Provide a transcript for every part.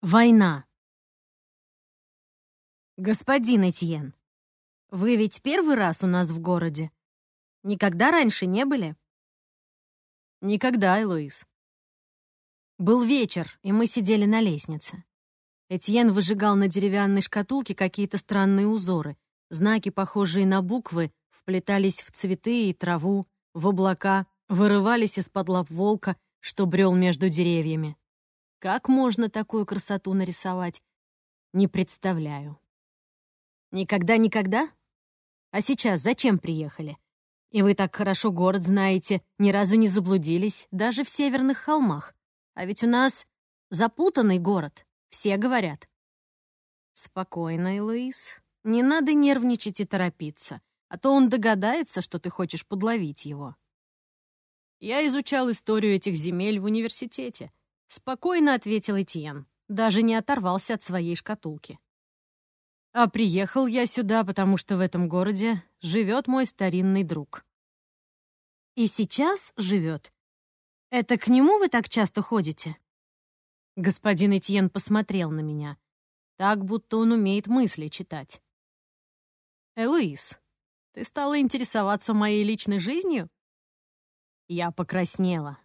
Война. Господин Этьен, вы ведь первый раз у нас в городе? Никогда раньше не были? Никогда, Элоиз. Был вечер, и мы сидели на лестнице. Этьен выжигал на деревянной шкатулке какие-то странные узоры. Знаки, похожие на буквы, вплетались в цветы и траву, в облака, вырывались из-под лап волка, что брел между деревьями. Как можно такую красоту нарисовать? Не представляю. Никогда-никогда? А сейчас зачем приехали? И вы так хорошо город знаете, ни разу не заблудились, даже в северных холмах. А ведь у нас запутанный город, все говорят. Спокойно, Луис. Не надо нервничать и торопиться, а то он догадается, что ты хочешь подловить его. Я изучал историю этих земель в университете. Спокойно ответил Этьен, даже не оторвался от своей шкатулки. А приехал я сюда, потому что в этом городе живет мой старинный друг. И сейчас живет. Это к нему вы так часто ходите? Господин Этьен посмотрел на меня, так будто он умеет мысли читать. «Элуис, ты стала интересоваться моей личной жизнью?» Я покраснела.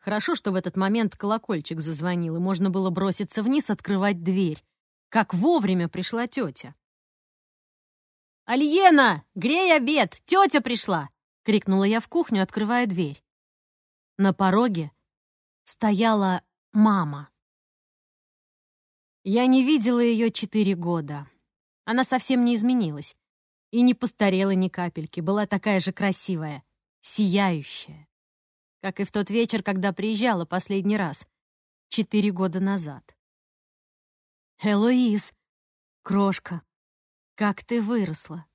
Хорошо, что в этот момент колокольчик зазвонил, и можно было броситься вниз, открывать дверь. Как вовремя пришла тетя. «Альена, грей обед! Тетя пришла!» — крикнула я в кухню, открывая дверь. На пороге стояла мама. Я не видела ее четыре года. Она совсем не изменилась. И не постарела ни капельки, была такая же красивая, сияющая как и в тот вечер, когда приезжала последний раз, четыре года назад. «Элоиз, крошка, как ты выросла!»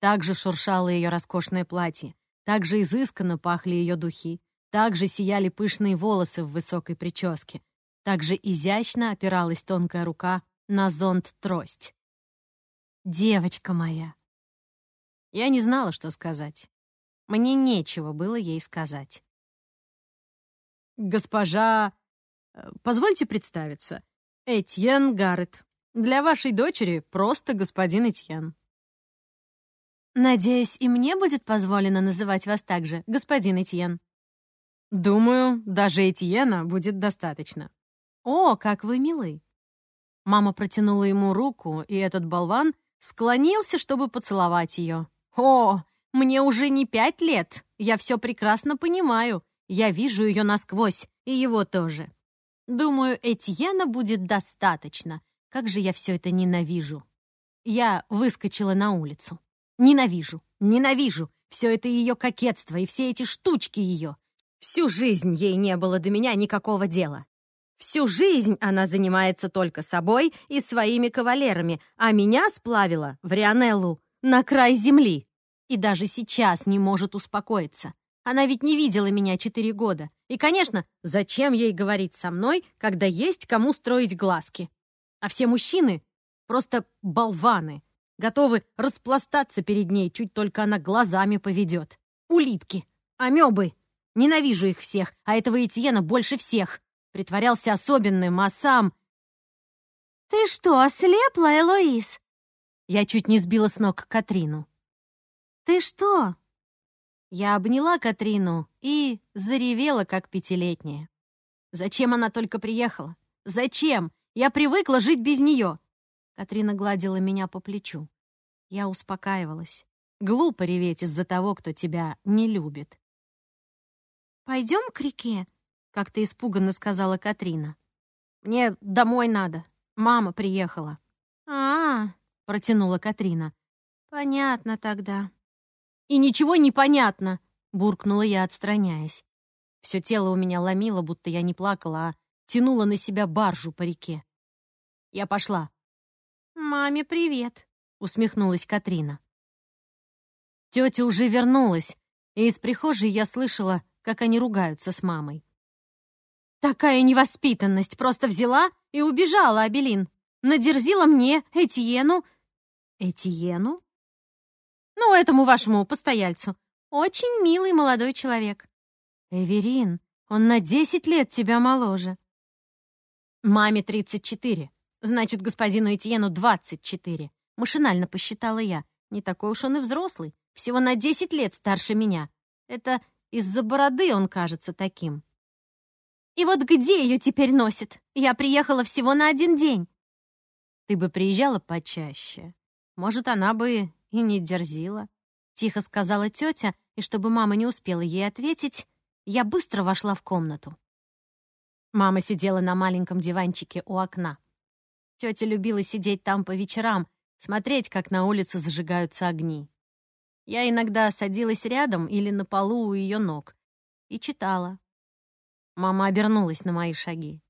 Так же шуршало ее роскошное платье, так же изысканно пахли ее духи, так же сияли пышные волосы в высокой прическе, так же изящно опиралась тонкая рука на зонт-трость. «Девочка моя!» Я не знала, что сказать. Мне нечего было ей сказать. «Госпожа... Э, позвольте представиться. Этьен Гаррет. Для вашей дочери просто господин Этьен». «Надеюсь, и мне будет позволено называть вас так же, господин Этьен?» «Думаю, даже Этьена будет достаточно». «О, как вы милы!» Мама протянула ему руку, и этот болван склонился, чтобы поцеловать ее. «О, мне уже не пять лет, я все прекрасно понимаю. Я вижу ее насквозь, и его тоже. Думаю, Этьена будет достаточно. Как же я все это ненавижу. Я выскочила на улицу. Ненавижу, ненавижу. Все это ее кокетство и все эти штучки ее. Всю жизнь ей не было до меня никакого дела. Всю жизнь она занимается только собой и своими кавалерами, а меня сплавила в Рионеллу на край земли и даже сейчас не может успокоиться. Она ведь не видела меня четыре года. И, конечно, зачем ей говорить со мной, когда есть кому строить глазки? А все мужчины просто болваны, готовы распластаться перед ней, чуть только она глазами поведет. Улитки, амебы. Ненавижу их всех, а этого Этьена больше всех. Притворялся особенным, а сам... «Ты что, ослепла, Элоиз?» Я чуть не сбила с ног Катрину. «Ты что?» Я обняла Катрину и заревела, как пятилетняя. Зачем она только приехала? Зачем? Я привыкла жить без нее. Катрина гладила меня по плечу. Я успокаивалась. Глупо реветь из-за того, кто тебя не любит. «Пойдем к реке?» — как-то испуганно сказала Катрина. «Мне домой надо. Мама приехала». «А-а-а», протянула Катрина. «Понятно тогда». «И ничего не понятно», — буркнула я, отстраняясь. Все тело у меня ломило, будто я не плакала, а тянула на себя баржу по реке. Я пошла. «Маме привет», — усмехнулась Катрина. Тетя уже вернулась, и из прихожей я слышала, как они ругаются с мамой. «Такая невоспитанность! Просто взяла и убежала, Абелин! Надерзила мне, Этьену...» «Этьену?» Ну, этому вашему постояльцу. Очень милый молодой человек. Эверин, он на десять лет тебя моложе. Маме 34. Значит, господину Этьену 24. Машинально посчитала я. Не такой уж он и взрослый. Всего на 10 лет старше меня. Это из-за бороды он кажется таким. И вот где ее теперь носит? Я приехала всего на один день. Ты бы приезжала почаще. Может, она бы и не дерзила. Тихо сказала тетя, и чтобы мама не успела ей ответить, я быстро вошла в комнату. Мама сидела на маленьком диванчике у окна. Тетя любила сидеть там по вечерам, смотреть, как на улице зажигаются огни. Я иногда садилась рядом или на полу у ее ног и читала. Мама обернулась на мои шаги.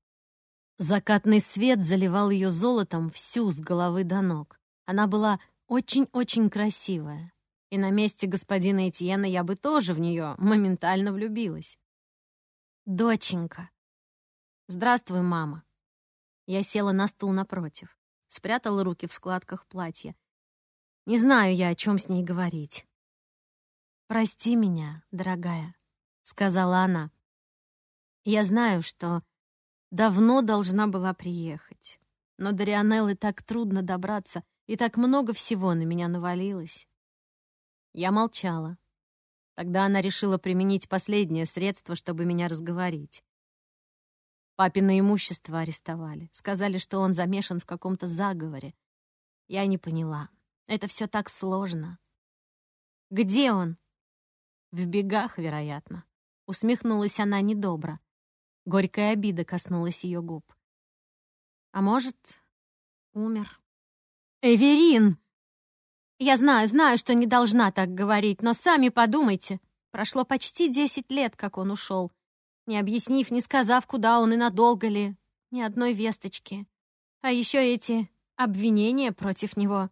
Закатный свет заливал ее золотом всю с головы до ног. Она была очень-очень красивая. И на месте господина Этьена я бы тоже в нее моментально влюбилась. «Доченька!» «Здравствуй, мама!» Я села на стул напротив, спрятала руки в складках платья. Не знаю я, о чем с ней говорить. «Прости меня, дорогая», — сказала она. Я знаю, что давно должна была приехать. Но до Рионеллы так трудно добраться, и так много всего на меня навалилось. Я молчала. Тогда она решила применить последнее средство, чтобы меня разговорить. Папино имущество арестовали. Сказали, что он замешан в каком-то заговоре. Я не поняла. Это все так сложно. «Где он?» «В бегах, вероятно». Усмехнулась она недобро. Горькая обида коснулась ее губ. А может, умер. «Эверин!» «Я знаю, знаю, что не должна так говорить, но сами подумайте. Прошло почти десять лет, как он ушел, не объяснив, не сказав, куда он и надолго ли, ни одной весточки. А еще эти обвинения против него».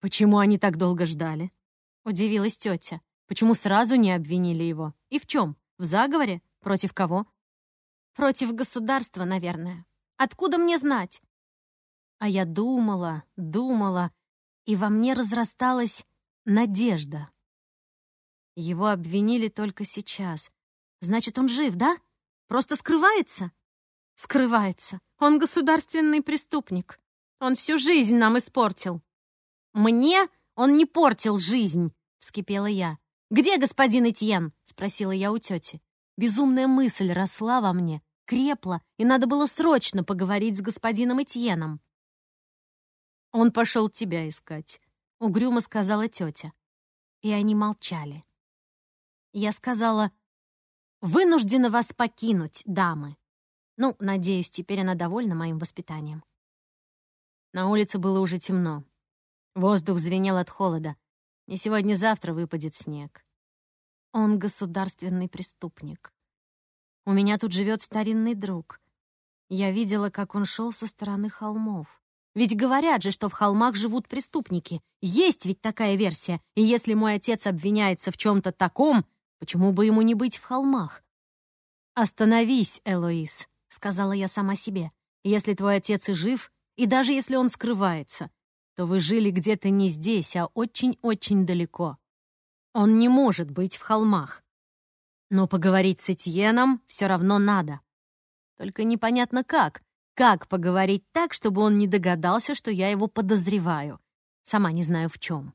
«Почему они так долго ждали?» — удивилась тетя. «Почему сразу не обвинили его? И в чем? В заговоре? Против кого? Против государства, наверное. Откуда мне знать? А я думала, думала, и во мне разрасталась надежда. Его обвинили только сейчас. Значит, он жив, да? Просто скрывается? Скрывается. Он государственный преступник. Он всю жизнь нам испортил. Мне он не портил жизнь, вскипела я. «Где господин Этьен?» — спросила я у тети. Безумная мысль росла во мне, крепла, и надо было срочно поговорить с господином Этьеном. «Он пошел тебя искать», — угрюмо сказала тетя. И они молчали. Я сказала, «Вынуждена вас покинуть, дамы». Ну, надеюсь, теперь она довольна моим воспитанием. На улице было уже темно. Воздух звенел от холода. Не сегодня-завтра выпадет снег. Он государственный преступник. У меня тут живет старинный друг. Я видела, как он шел со стороны холмов. Ведь говорят же, что в холмах живут преступники. Есть ведь такая версия. И если мой отец обвиняется в чем-то таком, почему бы ему не быть в холмах? «Остановись, Элоиз», — сказала я сама себе. «Если твой отец и жив, и даже если он скрывается, то вы жили где-то не здесь, а очень-очень далеко. Он не может быть в холмах. Но поговорить с Этьеном все равно надо. Только непонятно как. Как поговорить так, чтобы он не догадался, что я его подозреваю? Сама не знаю в чем.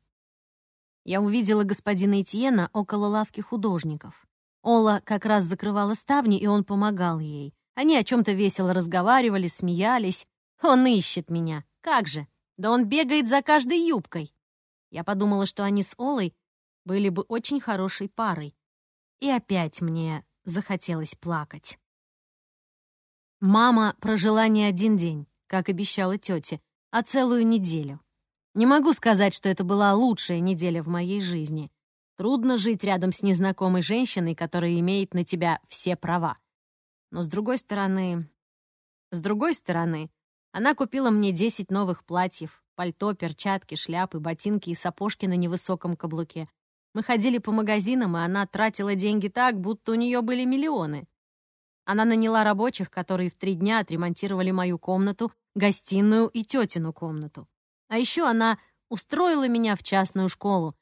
Я увидела господина Этьена около лавки художников. Ола как раз закрывала ставни, и он помогал ей. Они о чем-то весело разговаривали, смеялись. Он ищет меня. Как же? Да он бегает за каждой юбкой. Я подумала, что они с Олой были бы очень хорошей парой. И опять мне захотелось плакать. Мама прожила не один день, как обещала тете, а целую неделю. Не могу сказать, что это была лучшая неделя в моей жизни. Трудно жить рядом с незнакомой женщиной, которая имеет на тебя все права. Но с другой стороны... С другой стороны, она купила мне 10 новых платьев, пальто, перчатки, шляпы, ботинки и сапожки на невысоком каблуке, мы ходили по магазинам, и она тратила деньги так, будто у нее были миллионы. Она наняла рабочих, которые в три дня отремонтировали мою комнату, гостиную и тетину комнату. А еще она устроила меня в частную школу.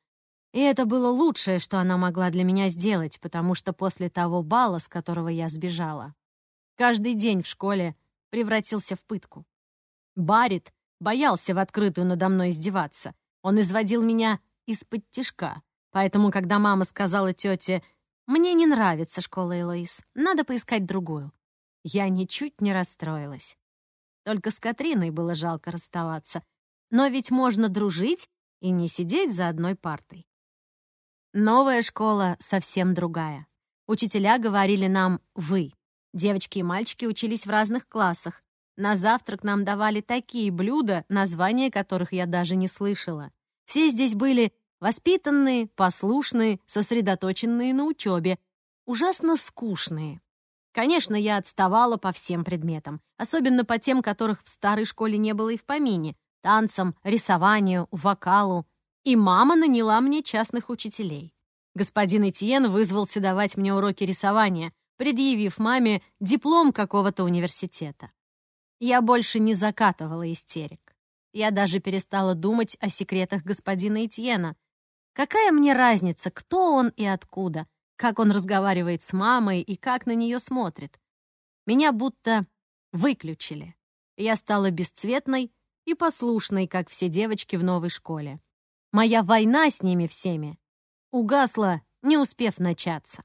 И это было лучшее, что она могла для меня сделать, потому что после того бала, с которого я сбежала, Каждый день в школе превратился в пытку. Барит боялся в открытую надо мной издеваться. Он изводил меня из-под тишка. Поэтому, когда мама сказала тете, «Мне не нравится школа Элоиз, надо поискать другую», я ничуть не расстроилась. Только с Катриной было жалко расставаться. Но ведь можно дружить и не сидеть за одной партой. Новая школа совсем другая. Учителя говорили нам «вы». Девочки и мальчики учились в разных классах. На завтрак нам давали такие блюда, названия которых я даже не слышала. Все здесь были воспитанные, послушные, сосредоточенные на учебе, ужасно скучные. Конечно, я отставала по всем предметам, особенно по тем, которых в старой школе не было и в помине — танцам, рисованию, вокалу. И мама наняла мне частных учителей. Господин Этьен вызвался давать мне уроки рисования, предъявив маме диплом какого-то университета. Я больше не закатывала истерик. Я даже перестала думать о секретах господина Этьена. Какая мне разница, кто он и откуда, как он разговаривает с мамой и как на нее смотрит. Меня будто выключили. Я стала бесцветной и послушной, как все девочки в новой школе. Моя война с ними всеми угасла, не успев начаться.